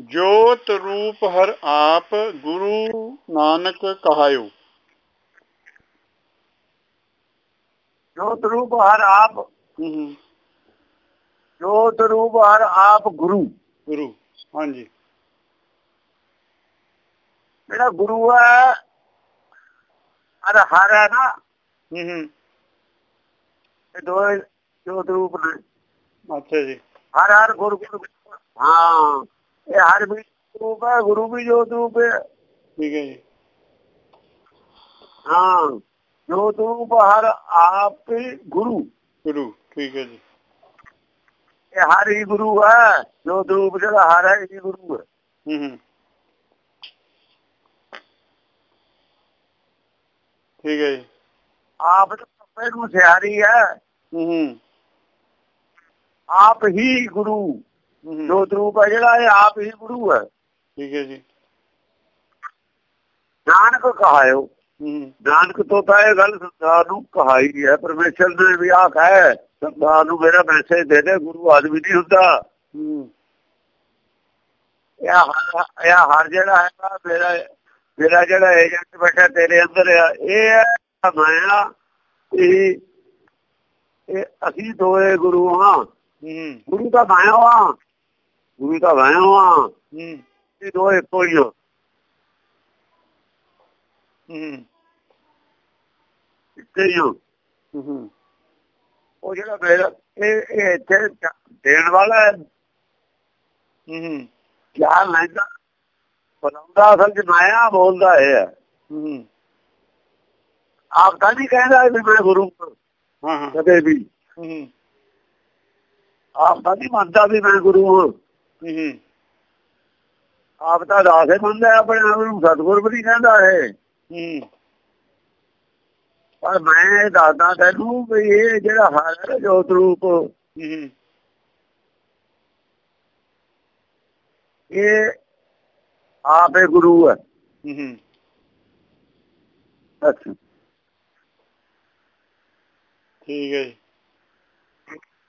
ਜੋਤ ਰੂਪ ਹਰ ਆਪ ਗੁਰੂ ਨਾਨਕ ਕਹਾਇਓ। ਜੋਤ ਰੂਪ ਹਰ ਆਪ ਜੋਤ ਰੂਪ ਹਰ ਆਪ ਗੁਰੂ। ਗੁਰੂ ਹਾਂਜੀ। ਜਿਹੜਾ ਗੁਰੂ ਹੈ ਅਰ ਹਰ ਹੈ ਨਾ। ਹੂੰ ਇਹ ਦੋਏ ਜੋਤ ਰੂਪ ਨੇ। ਅੱਛਾ ਜੀ। ਹਰ ਹਰ ਗੁਰੂ ਗੁਰੂ। ਹਾਂ। ਇਹ ਹਰ ਵੀ ਰੂਪ ਹੈ ਗੁਰੂ ਵੀ ਜੋਤ ਰੂਪ ਹੈ ਠੀਕ ਹੈ ਜੀ। ਹਾਂ ਜੋਤ ਰੂਪ ਹਰ ਆਪ ਗੁਰੂ। ਗੁਰੂ ਠੀਕ ਹੈ ਜੀ। ਇਹ ਹਰ ਹੀ ਗੁਰੂ ਹੈ ਜੋਤ ਰੂਪ ਜਿਹੜਾ ਹਰ ਹੈ ਇਹ ਗੁਰੂ ਹੈ। ਹੂੰ ਹੂੰ। ਠੀਕ ਹੈ ਜੀ। ਆਪ ਤਾਂ ਨੂੰ ਸਿਆਰੀ ਹੂੰ ਹੂੰ। ਆਪ ਹੀ ਗੁਰੂ। ਜੋਤ ਰੂਪ ਹੈ ਜਿਹੜਾ ਇਹ ਆਪ ਹੀ ਗੁਰੂ ਹੈ। ਠੀਕ ਹੈ ਜੀ। ਨਾਨਕ ਕਹਾਇਓ। ਨਾਨਕ ਤੋਂ ਤਾਂ ਇਹ ਗੱਲ ਸੰਸਾਰ ਨੂੰ ਕਹਾਈ ਹੈ ਪਰਮੇਸ਼ਰ ਨੇ ਵੀ ਆਖ ਹੈ ਸੰਸਾਰ ਨੂੰ ਮੇਰਾ ਮੈਸੇਜ ਦੇ ਦੇ ਗੁਰੂ ਆਦਮੀ ਨਹੀਂ ਹੁੰਦਾ। ਇਹ ਹਰ- ਜਿਹੜਾ ਹੈ ਮੇਰਾ ਮੇਰਾ ਜਿਹੜਾ ਏਜੰਟ ਬੈਠਾ ਤੇਰੇ ਅੰਦਰ ਇਹ ਹੈ ਮੈਂ ਆ ਇਹ ਇਹ ਅਸੀਂ ਦੋਏ ਗੁਰੂ ਹਾਂ। ਹੂੰ। ਗੁਰੂ ਤਾਂ ਮੈਂ ਹਾਂ ਗੁਰੂ ਤਾਂ ਮੈਂ ਹਾਂ ਹੂੰ। ਇਹ ਦੋਏ ਕੋਈ ਹੋ ਹੂੰ। ਇੱਥੇ ਹੀ ਹੋ ਹੂੰ। ਉਹ ਜਿਹੜਾ ਮੇਰਾ ਇਹ ਇਹ ਇੱਥੇ ਦੇਣ ਵਾਲਾ ਹੈ। ਹੂੰ ਗਿਆਨ ਲੈਂਦਾ ਬੁਲਾਉਂਦਾ ਅਸਲ ਚ ਮਾਇਆ ਬੋਲਦਾ ਹੈ। ਹੂੰ ਆਪ ਤਾਂ ਨਹੀਂ ਕਹਿੰਦਾ ਵੀ ਮੈਂ ਗੁਰੂ ਹਾਂ, ਹਾਂ ਹਾਂ। ਕਦੇ ਵੀ। ਹੂੰ ਆਪ ਤਾਂ ਨਹੀਂ ਮੰਨਦਾ ਵੀ ਮੈਂ ਗੁਰੂ ਹਾਂ ਹੂੰ। ਆਪ ਤਾਂ ਦਾਸੇ ਮੰਨਦਾ ਹੈ, ਆਪਣੇ ਆਪ ਨੂੰ ਸਤਿਗੁਰ ਵੀ ਕਹਿੰਦਾ ਹੈ। ਪਰ ਮੈਂ ਇਹ ਦੱਸਦਾ ਤੈਨੂੰ ਵੀ ਇਹ ਜਿਹੜਾ ਹਾਲ ਹੈ ਜੋਤ ਰੂਪ ਇਹ ਆਪੇ ਗੁਰੂ ਹੈ। ਅੱਛਾ ਠੀਕ ਹੈ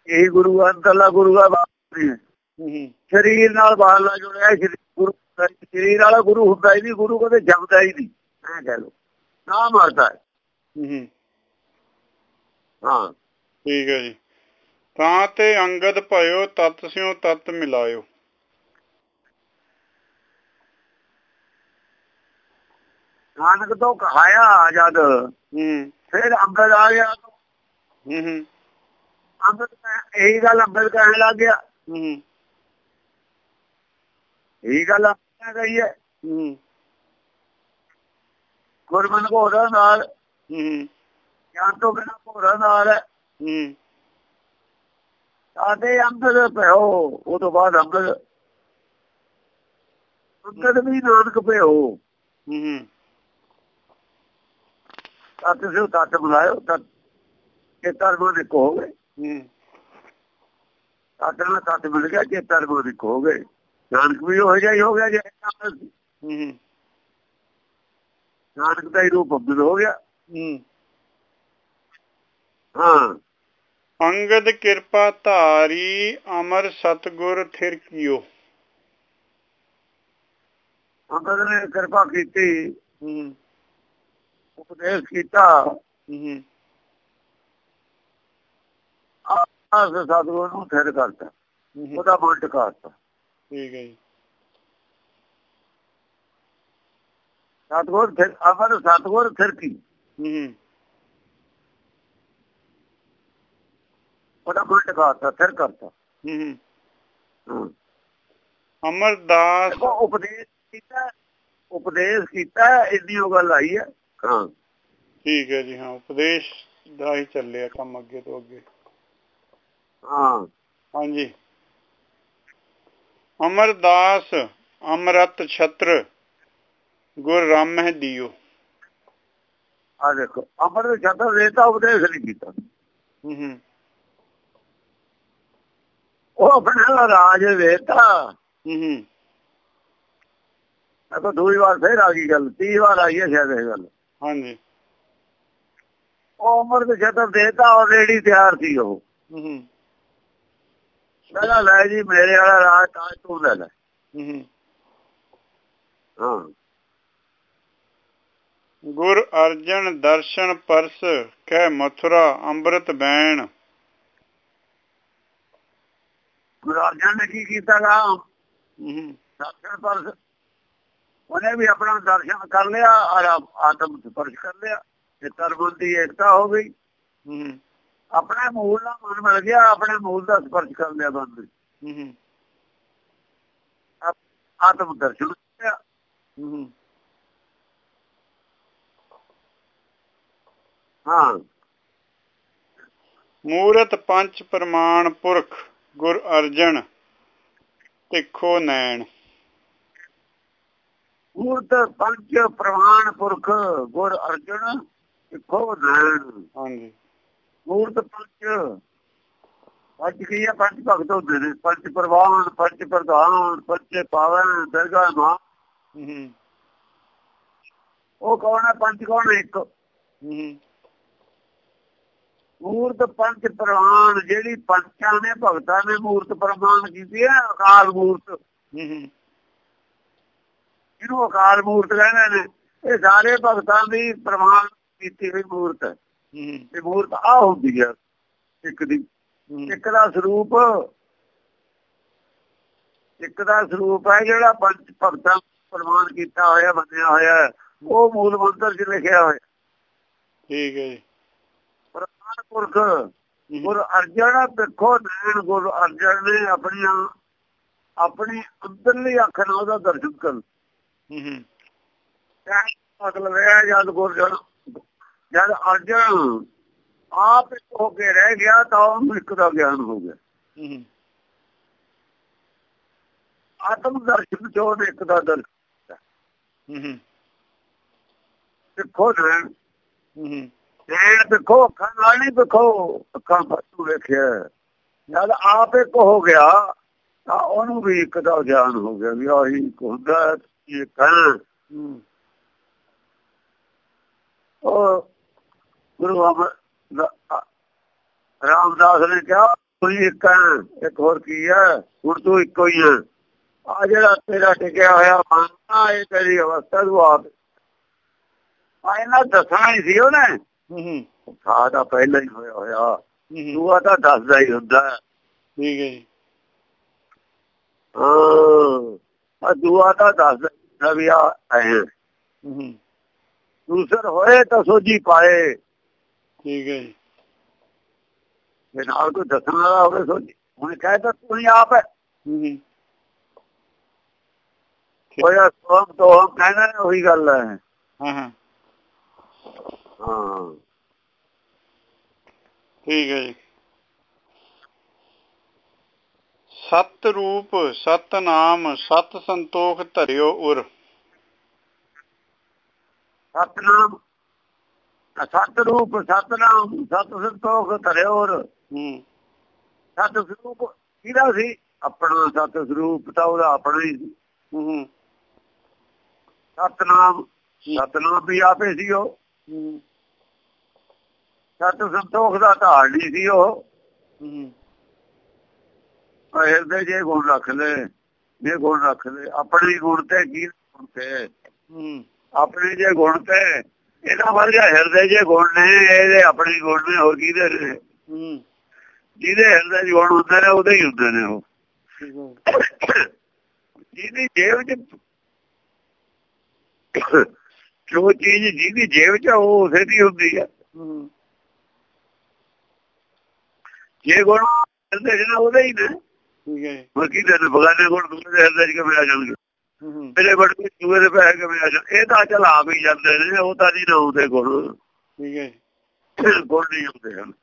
ਇਹ ਗੁਰੂ ਅੰਦਰਲਾ ਗੁਰੂ ਹੈ ਬਾਹਰ ਨਹੀਂ ਹੈ। ਸਰੀਰ ਨਾਲ ਬਾਹਰਲਾ ਜੁੜਿਆ ਗੁਰੂ ਸਰੀਰ ਵਾਲਾ ਗੁਰੂ ਹੁੰਦਾ ਹੀ ਨਹੀਂ ਗੁਰੂ ਕਦੇ ਜੰਮਦਾ ਹੀ ਨਹੀਂ। ਐ ਕਹਿ ਲੋ ਨਾ ਮਰਦਾ ਹੈ। ਹੂੰ। ਹਾਂ। ਠੀਕ ਹੈ ਜੀ। ਤਾਂ ਤੇ ਅੰਗਦ ਭਇਓ ਤਤ ਸਿਓ ਤਤ ਮਿਲਾਇਓ। ਨਾਨਕ ਤੋਂ ਕਹਾਇਆ ਜਦ ਹੂੰ। ਫਿਰ ਅੰਗਦ ਆ ਗਿਆ। ਹੂੰ ਹੂੰ। ਅੰਗਦ ਇਹੀ ਗੱਲ ਅੰਗਦ ਕਹਿਣ ਲੱਗ ਗਿਆ। ਹੂੰ। ਇਹੀ ਗੱਲ ਅੰਗਦ ਕਹੀ ਹੈ ਹੂੰ। ਗੁਰਮਨ ਘੋੜਾ ਨਾਲ ਹੂੰ। ਗਿਆਨ ਤੋਂ ਬਿਨਾਂ ਘੋੜਾ ਨਾਲ। ਹੈ। ਹੂੰ ਸਾਡੇ ਅੰਗਦ ਭਇਓ ਉਹ ਤੋਂ ਬਾਅਦ ਅੰਗਦ ਅੰਗਦ ਵੀ ਨਾਨਕ ਭਇਓ ਹੂੰ। ਤਤ ਸਿਓ ਤਤ ਬੁਲਾਇਓ ਤਤ ਇਹ ਤਰਬੋ ਦੇ ਕੋ ਗਏ ਹੂੰ। ਤਤ ਨਾਲ ਤਤ ਮਿਲ ਗਿਆ ਜੇ ਤਰਬੋ ਦੇ ਕੋ ਗਏ ਨਾਨਕ ਵੀ ਹੋ ਜਾਈ ਹੋ ਗਿਆ ਜੇ। ਹੂੰ। ਨਾਨਕ ਦਾ ਹੀ ਰੂਪ ਅੰਗਦ ਹੋ ਗਿਆ। ਹੂੰ। ਹਾਂ। ਅੰਗਦ ਕਿਰਪਾ ਧਾਰੀ ਅਮਰ ਸਤਗੁਰ ਥਿਰ ਕੀਓ। ਅੰਗਦ ਨੇ ਕਿਰਪਾ ਕੀਤੀ। ਹੂੰ। ਉਪਦੇਸ਼ ਕੀਤਾ। ਹੂੰ ਆਸ ਸਤਿਗੁਰ ਨੂੰ ਥਿਰ ਕਰਤਾ। ਉਹਦਾ ਮਨ ਟਿਕਾਤਾ ਠੀਕ ਹੈ ਜੀ। ਸਤਿਗੁਰ ਥਿਰ ਅਮਰ ਸਤਿਗੁਰ ਥਿਰ ਕੀ? ਹੂੰ ਉਹਦਾ ਮਨ ਟਿਕਾਤਾ ਥਿਰ ਕਰਤਾ। ਹੂੰ ਅਮਰਦਾਸ ਉਪਦੇਸ਼ ਕੀਤਾ ਉਪਦੇਸ਼ ਕੀਤਾ ਇੰਨੀ ਉਹ ਗੱਲ ਆਈ ਹੈ। ਹਾਂ। ਠੀਕ ਹੈ ਜੀ ਹਾਂ ਉਪਦੇਸ਼ ਦਾ ਹੀ ਚੱਲਿਆ ਕੰਮ ਅੱਗੇ ਤੋਂ ਅੱਗੇ। ਹਾਂ। ਹਾਂਜੀ। ਅਮਰਦਾਸ ਅਮਰਤ ਛਤਰ ਗੁਰ ਰਾਮਹਿ ਦਿਓ। ਆ ਦੇਖੋ ਅਮਰ ਦੇ ਛਤਰ ਦੇਤਾ ਉਪਦੇਸ਼ ਨਹੀਂ ਕੀਤਾ। ਹੂੰ ਹੂੰ। ਉਹ ਆਪਣਾ ਰਾਜ ਦੇਤਾ ਹੂੰ ਹੂੰ। ਮੈਂ ਤਾਂ ਦੂਜੀ ਵਾਰ ਫੇਰ ਆ ਗਈ ਗੱਲ 30 ਵਾਰ ਆਈ ਹੈ ਸ਼ਾਇਦ ਇਹ ਗੱਲ। ਹਾਂਜੀ। ਉਹ ਅਮਰ ਦੇ ਛਤਰ ਦੇਤਾ ਆਲਰੇਡੀ ਤਿਆਰ ਸੀ ਉਹ। ਹੂੰ ਹੂੰ। ਪਹਿਲਾਂ ਲੈ ਜੀ ਮੇਰੇ ਵਾਲਾ ਰਾਜ ਤਾਜ ਤੂੰ ਲੈ ਲੈ। ਹੂੰ ਗੁਰ ਅਰਜਨ ਦਰਸ਼ਨ ਪਰਸ ਕਹਿ ਮਥੁਰਾ ਅੰਮ੍ਰਿਤ ਬੈਣ। ਗੁਰੂ ਅਰਜਨ ਨੇ ਕੀ ਕੀਤਾਗਾ ਹਮ, ਦਰਸ਼ਨ ਪਰ ਉਹਨੇ ਵੀ ਆਪਣਾ ਦਰਸ਼ਨ ਕਰ ਲਿਆ ਆਤਮ ਸਪਰਸ਼ ਕਰ ਲਿਆ ਇਹ ਤਰਬੁੱਧ ਦੀ ਏਕਤਾ ਹੋ ਗਈ। ਆਪਣੇ ਮੂਲ ਨਾਲ ਮਨ ਮਿਲ ਗਿਆ ਆਪਣੇ ਮੂਲ ਦਾ ਸਪਰਸ਼ ਕਰ ਲਿਆ ਬੰਦ। ਹਮ, ਆਤਮ ਦਰਸ਼ਨ ਹੋ ਗਿਆ। ਹਮ, ਹਾਂ। ਮੂਰਤ ਪੰਚ ਪ੍ਰਮਾਣ ਪੁਰਖ ਗੁਰ ਅਰਜਨ ਤਿੱਖੋ ਨੈਣ। ਮੂਰਤ ਪੰਜ ਪ੍ਰਮਾਣ ਪੁਰਖ ਗੁਰ ਅਰਜਨ ਇੱਕੋ ਨੈਣ। ਹਾਂਜੀ। ਮੂਰਤ ਪੰਜ ਪੰਜ ਕੀ ਹੈ ਪੰਜ ਭਗਤ ਹੁੰਦੇ ਨੇ। ਪੰਜ ਪ੍ਰਵਾਨ ਪੰਜ ਪ੍ਰਧਾਨ ਪੰਜ ਪਾਵਨ ਦਰਗਾ ਮਾਂ। ਉਹ ਕੌਣ ਹੈ ਪੰਜ ਕੌਣ ਹੈ? ਇੱਕ ਮੂਰਤ ਪੰਜ ਪ੍ਰਵਾਨ ਜਿਹੜੀ ਪੰਚਾਂ ਨੇ ਭਗਤਾਂ ਨੇ ਮੂਰਤ ਪ੍ਰਮਾਨ ਕੀਤੀ ਹੈ ਅਕਾਲ ਮੂਰਤ। ਜਿਹਨੂੰ ਅਕਾਲ ਮੂਰਤ ਕਹਿੰਦੇ ਨੇ? ਇਹ ਸਾਰੇ ਭਗਤਾਂ ਦੀ ਪ੍ਰਮਾਨ ਕੀਤੀ ਹੋਈ ਮੂਰਤ ਹੈ। ਇਹ ਮੂਰਤ ਆ ਹੁੰਦੀ ਹੈ ਇੱਕ ਦੀ ਇੱਕ ਦਾ ਸਰੂਪ ਇੱਕ ਦਾ ਸਰੂਪ ਹੈ ਜਿਹੜਾ ਪੰਜ ਭਗਤਾਂ ਪ੍ਰਮਾਣ ਕੀਤਾ ਹੋਇਆ ਬੰਨਿਆ ਹੋਇਆ ਹੈ। ਉਹ ਮੂਲ ਮੰਤਰ 'ਚ ਲਿਖਿਆ ਹੋਇਆ। ਠੀਕ ਹੈ ਜੀ। ਪ੍ਰਮਾਣ ਪੁਰਖ ਗੁਰ ਅਰਜਨ ਦੇਖੋ ਨੈਣ ਗੁਰ ਅਰਜਨ ਨੇ ਆਪਣੀਆਂ ਆਪਣੀ ਅੰਦਰਲੀ ਅੱਖ ਨਾਲ ਉਹਦਾ ਦਰਸ਼ਨ ਕਰ ਹਮ, ਮਤਲਬ ਇਹ ਹੈ ਜਦ ਗੁਰ ਜਦ ਅਰਜਨ ਆਪ ਇੱਕ ਹੋ ਕੇ ਰਹਿ ਗਿਆ ਤਾਂ ਉਹਨੂੰ ਇੱਕ ਦਾ ਗਿਆਨ ਹੋ ਗਿਆ। ਆਤਮ ਦਰਸ਼ਨ ਚੋਂ ਇੱਕ ਦਾ ਦਰਸ਼ਨ ਦੇਖੋ ਨੈਣ ਹਮ, ਨੈਣ ਦੇਖੋ ਅੱਖਾਂ ਨਾਲ ਨਹੀਂ ਦੇਖੋ ਅੱਖਾਂ ਫਸੂ ਵੇਖਿਆ। ਜਦ ਆਪ ਇੱਕ ਹੋ ਗਿਆ ਤਾਂ ਉਹਨੂੰ ਵੀ ਇੱਕ ਦਾ ਗਿਆਨ ਹੋ ਗਿਆ ਵੀ ਆਹੀ ਹੁੰਦਾ ਹੈ, ਇਹ ਕਹਿ ਹਮ, ਉਹ ਗੁਰੂ ਰਾਮਦਾਸ ਨੇ ਕਿਹਾ ਕੋਈ ਇੱਕ ਹੈ ਇੱਕ ਹੋਰ ਕੀ ਹੈ? ਹੁਣ ਤੂੰ ਇੱਕੋ ਹੀ ਹੈ। ਆ ਜਿਹੜਾ ਤੇਰਾ ਟਿਕਿਆ ਹੋਇਆ ਮਨ ਇਹ ਤੇਰੀ ਅਵਸਥਾ ਤੂੰ ਆਪ ਇਹਨਾਂ ਦੱਸਣਾ ਹੀ ਸੀ ਉਹਨੇ। ਹਮ, ਥਾ ਤਾਂ ਪਹਿਲਾਂ ਹੀ ਹੋਇਆ ਹੋਇਆ। ਦੂਆ ਤਾਂ ਦੱਸਦਾ ਹੀ ਹੁੰਦਾ। ਹੈ। ਠੀਕ ਹੈ ਜੀ। ਹਾਂ ਆ ਦੂਆ ਤਾਂ ਦੱਸਦਾ ਵੀ ਆ ਹਮ, ਦੂਸਰ ਹੋਏ ਤਾਂ ਸੋਝੀ ਪਾਏ। ਠੀਕ ਹੈ ਜੀ। ਜੇ ਨਾਲ ਕੋਈ ਦੱਸਣ ਵਾਲਾ ਹੋਵੇ ਸੋਝੀ ਹੁਣ ਕਹੇ ਤਾਂ ਹੀ ਆਪ ਹੈ। ਹੋਇਆ ਸੋਮ ਤੋਂ ਕਹਿੰਦੇ ਨੇ ਉਹੀ ਗੱਲ ਹੈ। ਹਾਂ ਹਾਂ। ਹਾਂ। ਠੀਕ ਹੈ ਜੀ। ਸਤ ਰੂਪ ਸਤ ਨਾਮ ਸਤ ਸੰਤੋਖ ਧਰਿਓ ਉਰ। ਸਤਨਾਮ ਸਤ ਰੂਪ ਸਤਨਾਮ ਸਤ ਸੰਤੋਖ ਧਰਿਓਰ ਸਤ ਸਰੂਪ ਕਿਹਦਾ ਸੀ? ਆਪਣਾ ਸਤ ਸਰੂਪ ਤਾਂ ਉਹਦਾ ਆਪਣਾ ਹੀ ਸੀ। ਸਤਨਾਮ ਸਤਨਾਮ ਵੀ ਆਪੇ ਸੀ ਉਹ। ਸਤ ਸੰਤੋਖ ਦਾ ਢਾਲ ਨਹੀਂ ਸੀ ਉਹ। ਹੂੰ ਹਿਰਦੇ ਜੇ ਗੁਣ ਰੱਖ ਲੈ ਜੇ ਗੁਣ ਰੱਖ ਲੈ ਆਪਣੇ ਗੁਣ ਤੇ ਕੀ ਗੁਣ ਤੇ? ਆਪਣੇ ਜੇ ਗੁਣ ਤੇ ਇਹਦਾ ਵਰਗਾ ਹਿਰਦੇ ਜੇ ਗੁਣ ਨੇ ਇਹਦੇ ਆਪਣੇ ਗੁਣ ਨੇ ਹੋਰ ਕਿਹਦੇ ਨੇ? ਹੂੰ। ਜਿਹਦੇ ਹਿਰਦੇ ਚ ਗੁਣ ਹੁੰਦੇ ਨੇ ਉਹਦੇ ਹੀ ਹੁੰਦੇ ਨੇ ਉਹ। ਜਿਹਦੀ ਜੇਬ ਚ ਜੋ ਚੀਜ਼ ਜਿਹਦੀ ਜੇਬ ਚ ਆ, ਉਹ ਉਸੇ ਦੀ ਹੁੰਦੀ ਹੈ ਹੂੰ। ਜੇ ਗੁਣ ਹਿਰਦੇ ਚ ਉਹਦੇ ਹੀ ਨੇ। ਠੀਕ ਹੈ। ਕਿਹਦੇ ਨੇ? ਬਗਾਨੇ ਗੁਣ ਦੂਜੇ ਦੇ ਹਿਰਦੇ ਚ ਕਿਵੇਂ ਆ ਜਾਣਗੇ? ਮੇਰੇ ਕੇ ਚੂਹੇ ਦੇ ਕਿਵੇਂ ਆ ਜਾਣ ਇਹ ਤਾਂ ਚੱਲ ਆ ਵੀ ਜਾਂਦੇ ਨੇ ਉਹ ਤਾਂ ਨਹੀਂ ਨਾ ਹੁੰਦੇ ਗੁਣ ਠੀਕ ਹੈ। ਗੁਣ ਨਹੀਂ ਹੁੰਦੇ ਹਨ।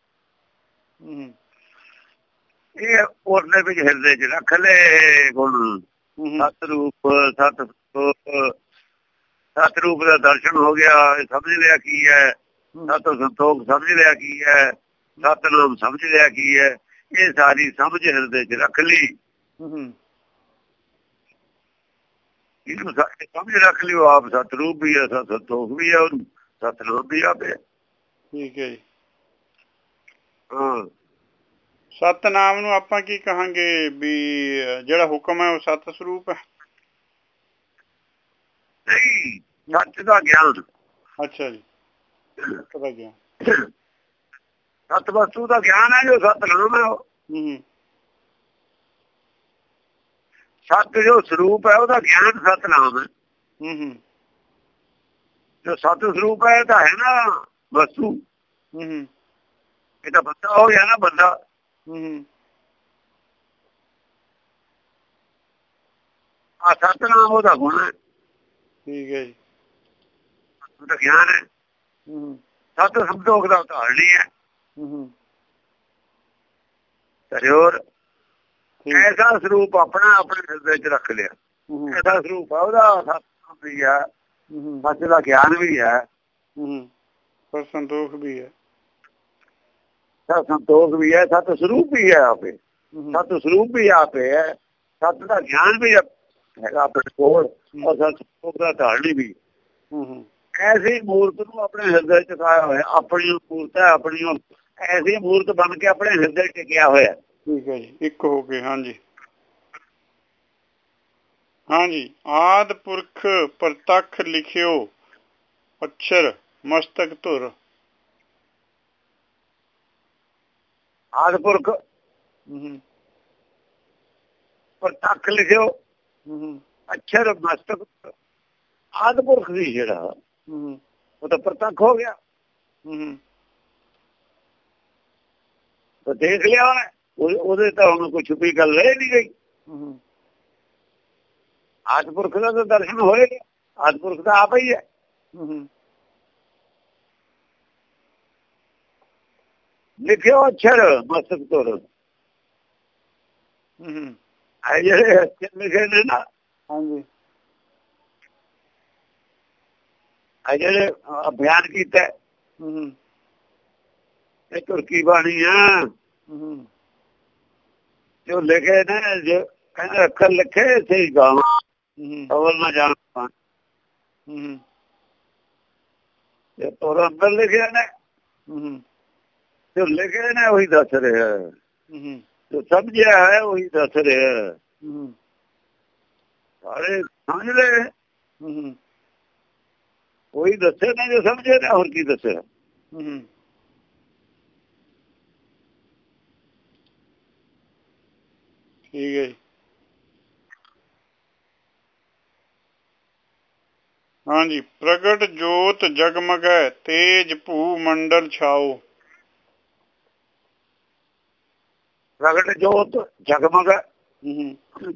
ਇਹ ਉਹਦੇ ਵਿੱਚ ਹਿਰਦੇ ਚ ਰੱਖ ਲੈ ਗੁਣ ਸਤ ਰੂਪ ਸਤ ਸਤ ਰੂਪ ਦਾ ਦਰਸ਼ਨ ਹੋ ਗਿਆ ਇਹ ਸਮਝ ਲਿਆ ਕੀ ਹੈ। ਸਤ ਸੰਤੋਖ ਸਮਝ ਲਿਆ ਕੀ ਹੈ। ਸਤ ਨਾਮ ਸਮਝ ਲਿਆ ਕੀ ਹੈ। ਇਹ ਸਾਰੀ ਸਮਝ ਹਿਰਦੇ ਚ ਰੱਖ ਲਈ। ਹੂੰ। ਇਹਨੂੰ ਸਾ- ਸਮਝ ਰੱਖ ਲਿਓ ਆਪ ਸਤ ਰੂਪ ਵੀ ਹੈ ਸਤ ਸੰਤੋਖ ਵੀ ਹੈ ਉਹਨੂੰ ਸਤ ਨਾਮ ਵੀ ਆਪੇ। ਠੀਕ ਹੈ ਜੀ। ਹਾਂ। ਸਤਨਾਮ ਨੂੰ ਆਪਾਂ ਕੀ ਕਹਾਂਗੇ ਵੀ ਜਿਹੜਾ ਹੁਕਮ ਹੈ ਉਹ ਸਤ ਸਰੂਪ ਹੈ? ਨਹੀਂ ਸੱਚ ਦਾ ਗਿਆਨ। ਅੱਛਾ ਜੀ। ਪਤਾ ਗਿਆ ਸਤ ਵਸਤੂ ਦਾ ਗਿਆਨ ਹੈ ਜੋ ਸਤ ਨਾਮ ਹੈ ਉਹ। ਹੂੰ। ਸਤ ਜੋ ਸਰੂਪ ਹੈ ਉਹਦਾ ਗਿਆਨ ਸਤ ਨਾਮ ਹੈ। ਹੂੰ ਹੂੰ। ਜੋ ਸਤ ਸਰੂਪ ਹੈ ਤਾਂ ਹੈ ਨਾ ਵਸਤੂ। ਹੂੰ ਹੂੰ। ਇਹ ਤਾਂ ਬੰਦਾ ਹੋ ਗਿਆ ਨਾ ਬੰਦਾ। ਹੂੰ ਹੂੰ। ਆ ਸਤ ਨਾਮ ਉਹਦਾ ਗੁਣ ਹੈ। ਠੀਕ ਹੈ ਜੀ। ਉਹਦਾ ਗਿਆਨ ਹੈ। ਹੂੰ ਸਤ ਸੰਤੋਖ ਦਾ ਉਦਾਹਰਣ ਹੀ। ਹੈ ਹੂੰ। ਹੂੰ ਤਰਿਓਰ ਐਸਾ ਸਰੂਪ ਆਪਣਾ ਆਪਣੇ ਹਿਰਦੇ 'ਚ ਰੱਖ ਲਿਆ। ਐਸਾ ਸਰੂਪ ਆ ਉਹਦਾ ਸਤ ਵੀ ਹੂੰ ਸੱਚ ਦਾ ਗਿਆਨ ਵੀ ਹੈ। ਹੂੰ ਪਰ ਸੰਤੋਖ ਵੀ ਹੈ। ਸਤ ਸੰਤੋਖ ਵੀ ਹੈ ਸਤ ਸਰੂਪ ਵੀ ਹੈ ਆਪੇ। ਸਤ ਸਰੂਪ ਵੀ ਆਪੇ ਹੈ ਸਤ ਦਾ ਗਿਆਨ ਵੀ ਹੈਗਾ ਆਪਣੇ ਕੋਲ ਔਰ ਸਤ ਸਰੂਪ ਦਾ ਧਾਰਨੀ ਵੀ। ਐਸੀ ਮੂਰਤ ਨੂੰ ਆਪਣੇ ਹਿਰਦੇ 'ਚ ਪਾਇਆ ਹੋਇਆ ਆਪਣੀ ਮੂਰਤ ਹੈ ਆਪਣੀ ਐਸੀ ਮੂਰਤ ਬਣ ਕੇ ਆਪਣੇ ਹਿਰਦੇ 'ਚ ਟਿਕਿਆ ਹੋਇਆ। ਠੀਕ ਹੈ ਜੀ ਇੱਕ ਹੋ ਗਏ ਹਾਂਜੀ। ਹਾਂਜੀ ਆਦ ਪੁਰਖ ਪ੍ਰਤੱਖ ਲਿਖਿਓ ਅક્ષਰ ਮਸਤਕ ਧੁਰ। ਆਦਪੁਰਖ ਹੂੰ ਪ੍ਰਤੱਖ ਲਿਖਿਓ ਅਛਰ ਮਸਤਕ ਆਦਪੁਰਖ ਦੀ ਜਿਹੜਾ ਉਹ ਤਾਂ ਪ੍ਰਤੱਖ ਹੋ ਗਿਆ। ਹੂੰ ਤਾਂ ਦੇਖ ਲਿਆ ਉਹਨੇ। ਉਹ- ਉਹਦੇ ਤਾਂ ਹੁਣ ਕੋਈ ਛੁਪੀ ਗੱਲ ਰਹਿ ਨਹੀਂ ਗਈ। ਹੂੰ। ਆਦਪੁਰਖ ਦਾ ਤਾਂ ਦਰਸ਼ਨ ਹੋਏ ਆਦਪੁਰਖ ਦਾ ਆਪ ਹੀ ਹੈ। ਲਿਖਿਓ ਅਛਰ ਮਸਤਕ ਤੁਰ। ਹੂੰ ਆ ਜਿਹੜੇ ਅਛਰ ਲਿਖੇ ਨੇ ਨਾ ਹਾਂਜੀ। ਆ ਜਿਹੜੇ ਅਭਿਆਨ ਕੀਤਾ ਹੈ, ਹੂੰ। ਇਹ ਤੁਰਕੀ ਬਾਣੀ ਆ? ਹੂੰ। ਜੋ ਲਿਖੇ ਨੇ ਜੋ ਕਹਿੰਦੇ ਅੱਖਰ ਲਿਖੇ ਸਹੀ ਹੂੰ ਅਵਲ ਨਾ ਜਾਣ ਹੂੰ ਜੇ ਤੋਰ ਅੰਦਰ ਲਿਖਿਆ ਨੇ। ਹੂੰ ਜੋ ਲਿਖੇ ਨੇ ਉਹੀ ਦੱਸ ਰਿਹਾ ਹੈ। ਜੋ ਸਮਝਿਆ ਹੈ ਉਹੀ ਦੱਸ ਰਿਹਾ ਹੈ। ਸਾਰੇ ਸਮਝ ਲਏ। ਹੂੰ ਉਹੀ ਦੱਸੇ ਨੇ ਜੋ ਸਮਝੇ ਨੇ ਹੋਰ ਕੀ ਦੱਸਿਆ ਹੂੰ। ਠੀਕ ਹੈ ਹਾਂਜੀ ਪ੍ਰਗਟ ਜੋਤ ਜਗਮਗੈ ਤੇਜ ਭੂ ਮੰਡਲ ਛਾਓ। ਪ੍ਰਗਟ ਜੋਤ ਜਗਮਗ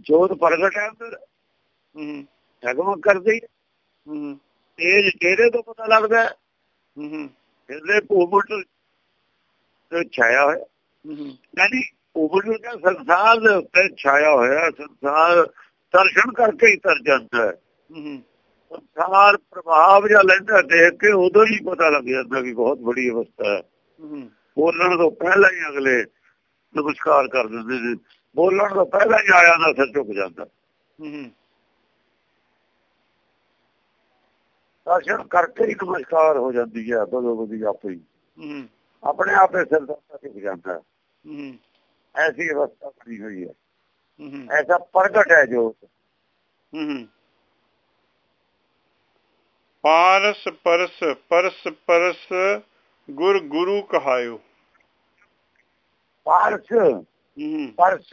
ਜੋਤ ਪ੍ਰਗਟ ਹੈ ਅੰਦਰ। ਜਗਮਗ ਕਰਦੀ ਤੇਜ ਕਿਹੜੇ ਤੋਂ ਪਤਾ ਲੱਗਦਾ ਹੈ? ਹੂੰ ਇਹਦੇ ਭੂਮੰਡਲ ਤੇ ਛਾਇਆ ਹੋਇਆ। ਹੂੰ। ਯਾਨੀ ਦਾ ਸੰਸਾਰ ਦੇ ਉੱਤੇ ਛਾਇਆ ਹੋਇਆ ਸੰਸਾਰ ਦਰਸ਼ਨ ਕਰਕੇ ਹੀ ਤਰ ਜਾਂਦਾ ਹੈ। ਸੰਸਾਰ ਪ੍ਰਭਾਵ ਜਾਂ ਲੈਂਦਾ ਦੇਖ ਕੇ ਉਦੋਂ ਹੀ ਪਤਾ ਲੱਗ ਜਾਂਦਾ ਕਿ ਬਹੁਤ ਬੜੀ ਅਵਸਥਾ ਹੈ। ਬੋਲਣ ਤੋਂ ਪਹਿਲਾਂ ਹੀ ਅਗਲੇ ਨਮਸਕਾਰ ਕਰ ਦਿੰਦੇ ਨੇ ਬੋਲਣ ਤੋਂ ਪਹਿਲਾਂ ਹੀ ਆਇਆ ਨਾ ਸਿਰ ਝੁਕ ਜਾਂਦਾ। ਦਰਸ਼ਨ ਕਰਕੇ ਹੀ ਨਮਸਕਾਰ ਹੋ ਜਾਂਦੀ ਹੈ ਬਦੋ ਬਦੀ ਆਪੇ ਹੀ। ਆਪਣੇ ਆਪੇ ਸਿਰ ਦਾ ਝੁਕ ਜਾਂਦਾ ਐਸੀ ਅਵਸਥਾ ਬਣੀ ਹੋਈ ਹੈ। ਐਸਾ ਪ੍ਰਗਟ ਹੈ ਜੋ। ਪਾਰਸ ਪਰਸ ਪਰਸ ਪਰਸ ਗੁਰ ਗੁਰੂ ਕਹਾਇਓ। ਪਾਰਸ। ਪਰਸ।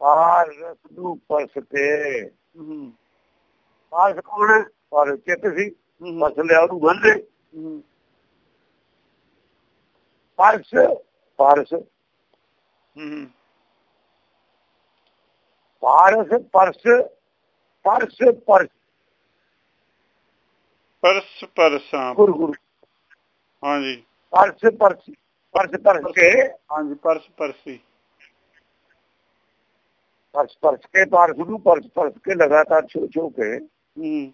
ਪਾਰਸ ਨੂੰ ਪਰਸ ਤੇ। ਪਾਰਸ ਕੌਣ ਹੈ? ਪਾਰਸ ਚਿੱਤ ਸੀ। ਪਰਸ ਲਿਆ ਉਹਨੂੰ ਬੰਦੇ। ਹੂੰ ਪਰਸ। ਪਾਰਸ ਹੂੰ ਪਾਰਸ ਪਰਸ ਪਰਸ ਪਰਸ ਪਰਸ ਪਰਸਾਂ ਗੁਰ ਗੁਰੂ ਹਾਂਜੀ ਪਰਸ ਪਰਸ ਪਰਸ ਪਰਸ ਕੇ ਹਾਂਜੀ ਪਰਸ ਪਰਸੀ ਪਰਸ ਪਰਸ ਕੇ ਪਾਰਸ ਨੂੰ ਪਰਸ ਪਰਸ ਕੇ ਲਗਾਤਾਰ ਛੋ ਛੋ ਕੇ ਹੂੰ